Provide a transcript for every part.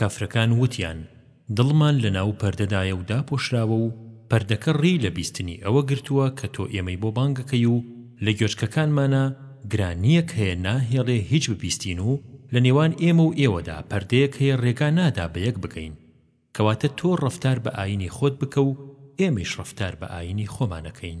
کافرەکان وتیان، دڵمان لەناو پەردەدایە و داپۆشراوە و پەردەکە ڕێی لە بیستنی ئەوە گرتووە کە تۆ ئێمەی بۆ بانگ ئەکەی و لە گوێچکەکانمانە گرانییەک هەیە ناهێڵێ هیچ ببیستین و لە نێوان ئێمە و ئێوەدا پەردەیەک هەیە ڕێگا نادا بە یەک بگەین کەواتە تۆ ڕەفتار بە ئایینی خۆت بکە و ئێمەیش ڕەفتار بە ئایینی خۆمان ئەکەین.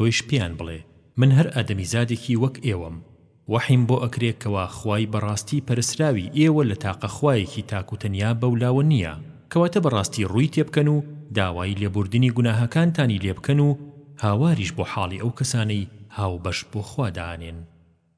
تۆیش پێیان بڵێ، من هەر ئادەمیزادێکی وەک ئێوەم، وەحیم بۆ ئەکرێ کەوا خوای بە ڕاستی پەرسراوی ئێوە لە تاقە خوایەکی تاک و تەنیا بەو لاوە نییە، کەواتە بە ڕاستی ڕووی تێ بکەن و داوای لێبووردنی گوناهەکانتانی لێ بکەن و هاواریش بۆ حاڵی ئەو کەسانەی هاوبەش بۆ خوا دائەنێن.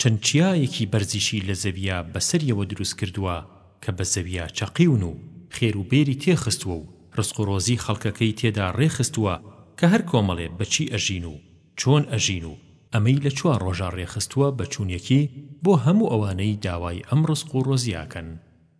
چەند چیایەکی بەرزیشی لە زەوییا بەسەریەوە دروست کردووە کە بە زەوییا چەقیون و خێر و بێری تێ خستووە و ڕزق و ڕۆزی خەڵکەکەی تێدا ڕێ خستووە کە هەر کۆمەڵێ بە چی ئەژین و چۆن ئەژین و ئەمەی لە چوار ڕۆژا ڕێ خستووە بە چوونێکی بۆ هەموو ئەوانەی داوای ئەم ڕزق و ڕۆزیە ئەکەن.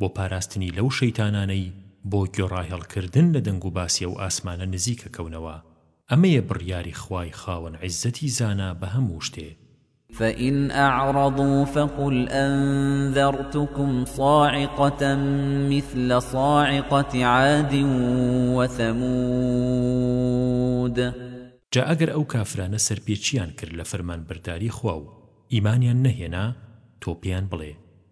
بۆ پاراستنی لەو شەیتانانەی بۆ گۆڕاهێڵکردن لە دەنگوباسی ئەو ئاسمانە نزیک ئەکەونەوە ئەمەیە بڕیاری خوای خاوەن عیززەتی زانا بە هەموو شتێ. فَإِنْ أَعْرَضُوا فَقُلْ أَنْذَرْتُكُمْ صَاعِقَةً مِثْلَ صَاعِقَةِ عَادٍ وَثَمُودَ جا ئەگەر ئەو کافرانە سەرپێچییان کرد لە فەرمانبەرداری خوا و ئیمانیان نەهێنا تۆ پێیان بڵێ،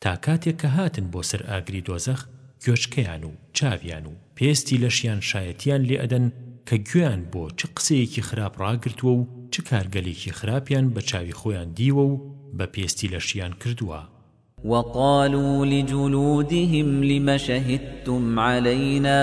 تا کاتێک کە هاتن بۆ سەر ئاگری دۆزەخ گوێچکەیان و چاویان و پێستی لەشیان شایەتیان لێ ئەدەن کە گوێیان بۆ چ قسەیەکی خراپ ڕاگرتووە و چ کارگەلێکی خراپیان بە چاوی خۆیان دیوە و بە پێستی لەشیان کردووە. وقالوا لجلودهم لم شهدتم علینا.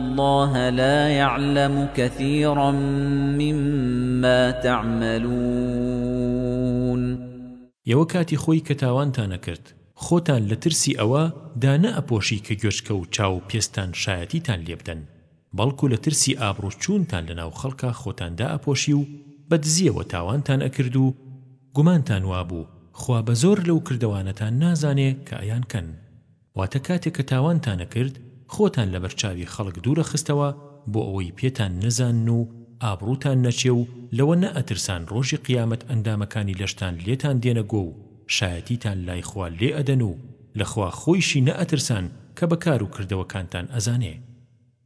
اللە لا یعلم کثیرا مما تعملون یەوە کاتی خۆی کە تاوانتان ئەکرد خۆتان لە ترسی ئەوە دا نە ئەپۆشی کە گوێچکە و چاو و پێستان شایەتیتان لێ بدەن بەڵکو لە ترسی ئابڕوو چوونتان لە ناو خەڵکا خۆتان دا ئەپۆشی و بە دزیەوە تاوانتان ئەکرد و گومانتان وابوو خوا بە زۆر لەو کردەوانەتان نازانێ کە ئەیان کەن. واتە کاتێک کە تاوانتانە کرد خۆتان لەبەر چاوی خەڵک دوورە خستەوە بۆ ئەوەی پێتان نەزانن و ئابڕووتان نەچێ و لەوە نەئەترسان ڕۆژی قیامەت ئەندامەکانی لەشتان لێتان دێنە گۆ و شایەتیتان لای خوا لێ ئەدەن و لە خوا خۆیشی نەئەترسان کە بە کار و کردەوەکانتان ئەزانێ.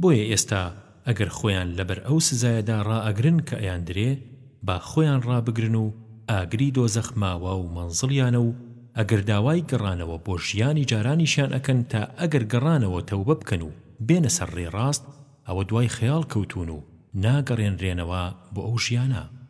بۆیە ئێستا ئەگەر خۆیان لەبەر ئەو سزایەدا ڕائەگرن کە ئەیاندرێ با خۆیان ڕابگرن و ئاگری دۆزەخ ماوە و مەنزڵیانە و ئەگەر داوای گەڕانەوە بۆ ژیانی جارانیشیان ئەکەن تا ئەگەر گەڕانەوە تەوبە بکەن و بێنە سەر ڕێ ڕاست ئەوە دوای خەیاڵ کەوتوون و ناگەڕێنرێنەوە بۆ ئەو ژیانە.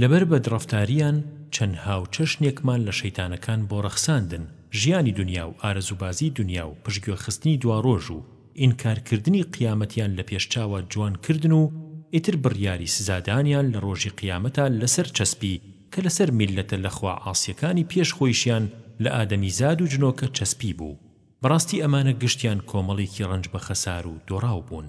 لەبەر بەدڕەفتاریان چەند هاوچەشنێکمان لە شەیتانەکان بۆ ڕەخساندن، ژیانی دونیا و ئارەزوبازیی دونیا و پشتگوێخستنی دواڕۆژ و ئینکارکردنی قیامەتیان لە پێشچاوە جوان کردن و ئیتر بڕیاری سزادانیان لە ڕۆژی قیامەتا لەسەر چەسپی کە لەسەر میللەتە لە خوا عاسیەکانی پێش خۆیشیان لە ئادەمیزاد و جنۆکە چەسپی بوو بەڕاستی ئەمانە گشتیان کۆمەڵێکی ڕەنج بە خەسار و دۆڕاو بوون.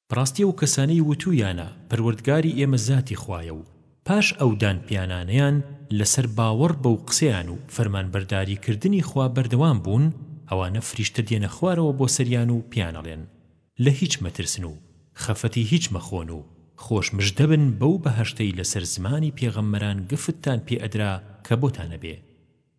بەڕاستی ئەو کەسانەی وتوویانە پەروەردگاری ئێمە زاتی خوایە و پاش ئەو دانپیانانەیان لەسەر باوەڕ بەو قسەیان و فەرمانبەرداری کردنی خوا بەردەوام بوون ئەوانە فریشتە دێنە خوارەوە بۆ سەریان و پێیان ئەڵێن لە هیچ مەترسن و خەفەتی هیچ مەخۆن و خۆش مژدە بن بەو بەهەشتەی لەسەر زمانی پێغەمبەران گفتتان پێ ئەدرا کە بۆتان ئەبێ.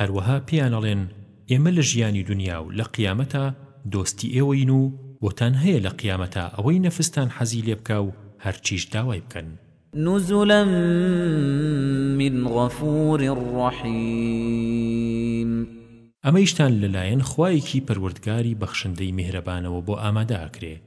هەروەها پێیان ئەڵێن، ئێمە لە ژیانی دونیا و لە قیامەتا دۆستی ئێوەین و بۆتان هەیە لە قیامەتا ئەوەی نەفستان حەزی لێ بکا و هەرچیش داوای بکەن. نزلا من غفور رحیم. ئەمەیشتان لەلایەن خوایەکی پەروەردگاری بەخشندەی میهرەبانەوە بۆ ئامادە ئەکرێ.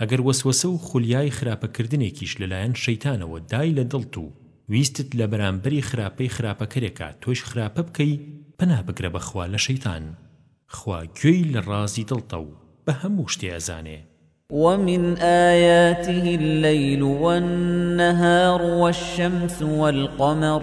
ئەگەر وەسوەسە و خولیای خراپەکردنێکیش لەلایەن شەیتانەوە دای لە دڵت و ویستت لە بەرامبەری خراپەی خراپەکەرێکا تۆیش خراپە بکەی پەنا بگرە بە خوا لە شەیتان خوا گوێی لە ڕازی دڵتە و بە هەموو شتێ ئەزانێ. ومن آیاته اللەیل والنەهار والشەمس والقەمەڕ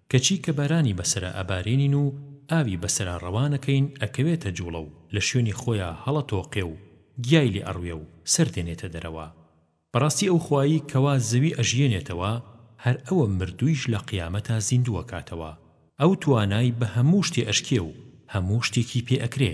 کەچی کە بارانی بەسەرا ئەبارێنین و ئاوی بەسەرا ڕەوانەکەین ئەکەوێتە جوڵە و لە شوێنی خۆیا هەڵەتۆقێ و گیای لێ ئەڕوێ و سەر دێنێتە دەرەوە بەڕاستی ئەو خوایەی کەوا زەوی ئەژیێنێتەوە هەر ئەوە مردوویش لە قیامەتا زیندوو ئەکاتەوە ئەو توانای بە هەموو شتێ ئەشکێ و هەموو شتێکی پێ ئەکرێ.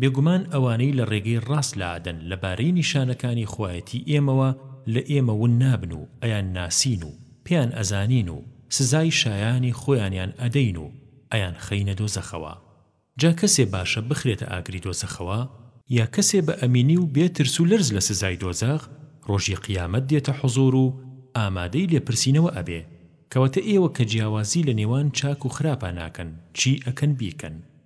بێگومان ئەوانەی لە ڕێگەی ڕاست لادەن لە بارەی نیشانەکانی خوایەتی ئێمەوە لە ئێمە ون نابن و ئەیان ناسین و پێیان ئەزانین و سزای شایانی خۆیانیان ئەدەین و ئەیان خەینە دۆزەخەوە جا کەسێ باشە بخرێتە ئاگری دۆزەخەوە یا کەسێ بە ئەمینی و بێ ترس و لەرز لە سزای دۆزەخ ڕۆژی قیامەت دێتە حوزوور و ئامادەی لێپرسینەوە ئەبێ کەواتە ئێوە کە جیاوازی لە نێوان چاک و خراپا ناکەن چی ئەکەن بیکەن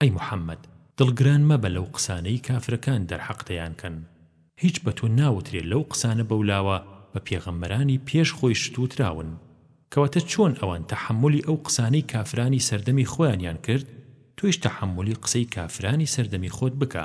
ئەی محمد دڵگران مەبە لەو قسانەی کافرەکان دەرحەق دەیان کەن هیچ بە تۆ ناوترێ لەو قسانە بەولاوە بە پێغەمبەرانی پێش خۆیشت وتراون کەواتە چۆن ئەوان تەحەمولی ئەو قسانەی کافرانی سەردەمی خۆیانیان کرد تۆیش تەحەمولی قسەی کافرانی سەردەمی خۆت بکە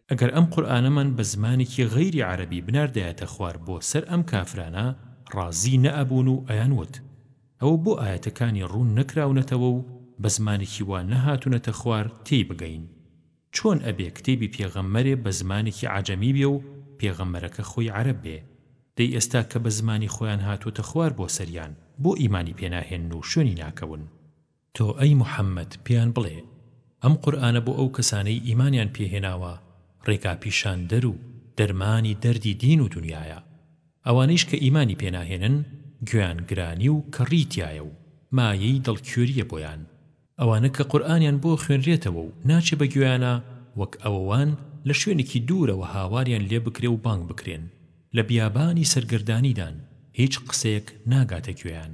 ئەگەر ئەم قورئانەمان بە زمانێکی غەیری عەرەبی بناردایەتە خوار بۆ سەر ئەم کافرانە ڕازی نەئەبوون و ئەیانوت، ئەوە بۆ ئایەتەکانی ڕوون نەکراونەتەوە و بە زمانێکی وا نەهاتونەتە خوار تێی بگەین؟ چۆن ئەبێ کتێبی پێغەمبەرێ بە زمانێکی عەجەمی بێ و پێغەمبەرەکە خۆی عەرەب بێ؟ دەی ئێستا کە بە زمانی خۆیان هاتووەتە خوار بۆ سەریان بۆ ئیمانی پێناهێنن و شوێنی ناکەون؟ تۆ ئەی موحەممەد پێیان بڵێ، ئەم قورئانە بۆ ئەو کەسانەی ئیمانیان پێ هێناوە ڕێگاپیشاندەر و دەرمانی دەردی دین و دونیایە، ئەوانەیش کە ئیمانی پێ ناهێنن گوێیان گرانی و کەڕی تیایە و مایەی دڵکێرییە بۆیان، ئەوانە کە قورئانیان بۆ خوێنرێتەوە و ناچێ بە گوێیانا وەک ئەوە وان لە شوێنێکی دوورەوە هاواریان لێ بکرێ و بانگ بکرێن، لە بیابانی سەرگەردانیدان هیچ قسەیەک ناگاتە گوێیان.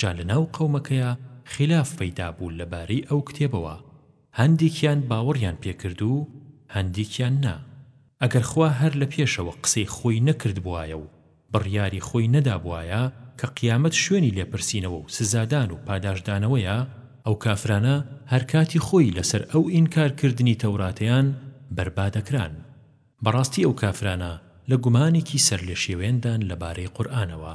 جا لەناو قەومەکەیا خیلاف پەیدا بوو لەبارەی ئەو کتێبەوە هەندیکیان باوەڕیان پێ کرد و هەندیکیان نا ئەگەر خوا هەر لە پێشەوە قسەی خۆی نەکردبوایە و بڕیاری خۆی نەدابوایە کە قیامەت شوێنی لێپرسینەوە و سزادان و پاداشتدانەوەیە ئەو کافرانە هەر کاتی خۆی لەسەر ئەو ئینکار کردنی تەوراتەیان بەربا دەکران بەڕاستی ئەو کافرانە لە گومانێکی سەرلێشێوێندان لەبارەی قورئانەوە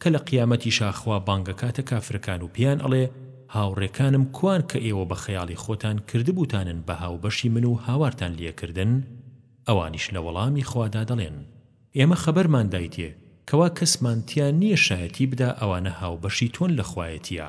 کە لە قیامەتیشا خوا بانگەکاتە کافرەکان و پێیان ئەڵێ، هاوڕێکانم کوان کە ئێوە بە خەیاڵی خۆتان کردبووتانن بە هاوبەشی من و هاوارتان لێکردن؟ ئەوانیش لە وەڵامی خوادا دەڵێن، ئێمە خەبەرمان دایتێ، کەوا کەسمان تیا نییە شایەتی بدا ئەوانە هاوبەشی تۆن لە خوایەتیا.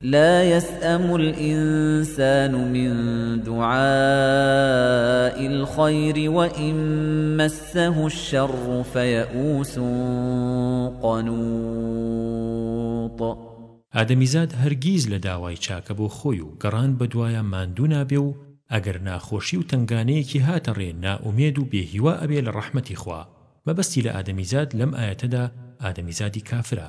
لا يسأم الإنسان من دعاء الخير وإن مسه الشر فيئوس قنوط ئادەمیزاد هەرگیز لە داوای چاکە بۆ خۆی و گەڕان بەدوایان ماندوو نابێ و ئەگەر ناخۆشی و تەنگانەیەکی هاتە ڕێ نائومێد و بێ هیوا ئەبێ لە ڕەحمەتی خوا مەبەستی لە ئادەمیزاد لەم ئایەتەدا ئادەمیزادی کافرە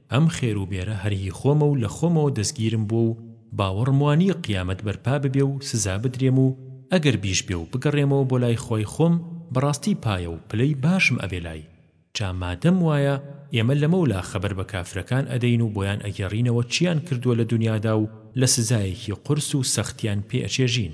ئەم خێر و بێرە هەر هی خۆمە و لە خۆمەوە دەستگیرم بووە و باوەڕم وا نییە قیامەت بەرپا ببێ و سزا بدرێم و ئەگەر بیش بێ و بگەڕێمەوە بۆ لای خوای خۆم بەڕاستی پایە و پلەی باشم ئەبێ لای جا مادەم وایە ئێمە لەمەولا خەبەر بە کافرەکان ئەدەین و بۆیان ئەگێڕینەوە چییان کردووە لە دونیادا و لە سزایەکی قورس و سەختیان پێ ئەچێژین.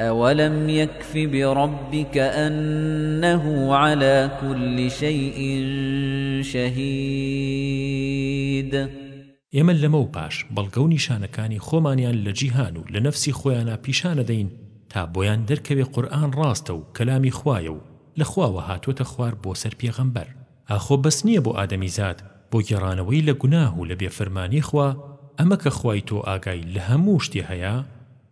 أولم يكف بربك أنه على كل شيء شهيد ئێمە لەمەو پاش بەڵگە و نیشانەکانی خۆمانیان لە جیهان و لە نەفسی خۆیانا پیشان ئەدەین تا بۆیان دەرکەوێ قورئان ڕاستە و کەلامی خوایە و لە خواوە هاتووەتە خوار بۆ سەر پێغەمبەر ئاخۆ بەس نییە بۆ ئادەمیزاد بۆ گێڕانەوەی لە گوناه و لە بێفەرمانی خوا ئەمە کە خوای تۆ ئاگای لە هەموو شتێ هەیە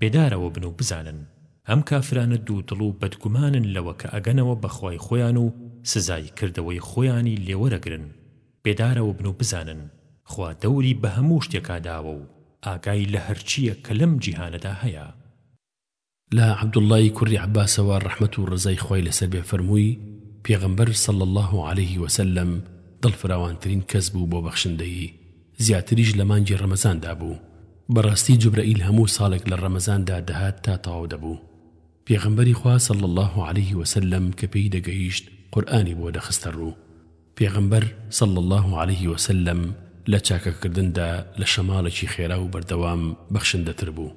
بێدارەوە بن و بزانن ئەم کافرانە دوو دڵ و بەدگومانن لەوە کە ئەگەنەوە بە خوای خۆیان و سزای کردەوەی خۆیانی لێ وەرەگرن، بێدارەوە بن و بزانن خوا دەوری بە هەموو شتێکا داوە و ئاگای لە هەرچییەک کە لەم جیهانەدا هەیە. لە عەبدوڵڵای کوڕی عەباسەوە ڕەحمەت و ڕەزای خوای لەسەر بێ فەرمووی، پێغەمبەر صلی اللە علیه وسلم دڵ فراوانترین کەس بوو بۆ بەخشندەیی، زیاتریش لە مانگی ڕەمەزاندا بوو. بەڕاستی جوبرەئیل هەموو ساڵێک لە ڕەمەزاندا دەهات تا تەواو دەبوو. پێغەمبەری خوا صلی اللە علیه وسلم کە پێی دەگەیشت قورئانی بۆ دەخستە ڕوو. پێغەمبەر صلی اللە علیه وسلم لە چاکەکردندا لە شەماڵێکی خێرا و بەردەوام بەخشندەتر بوو.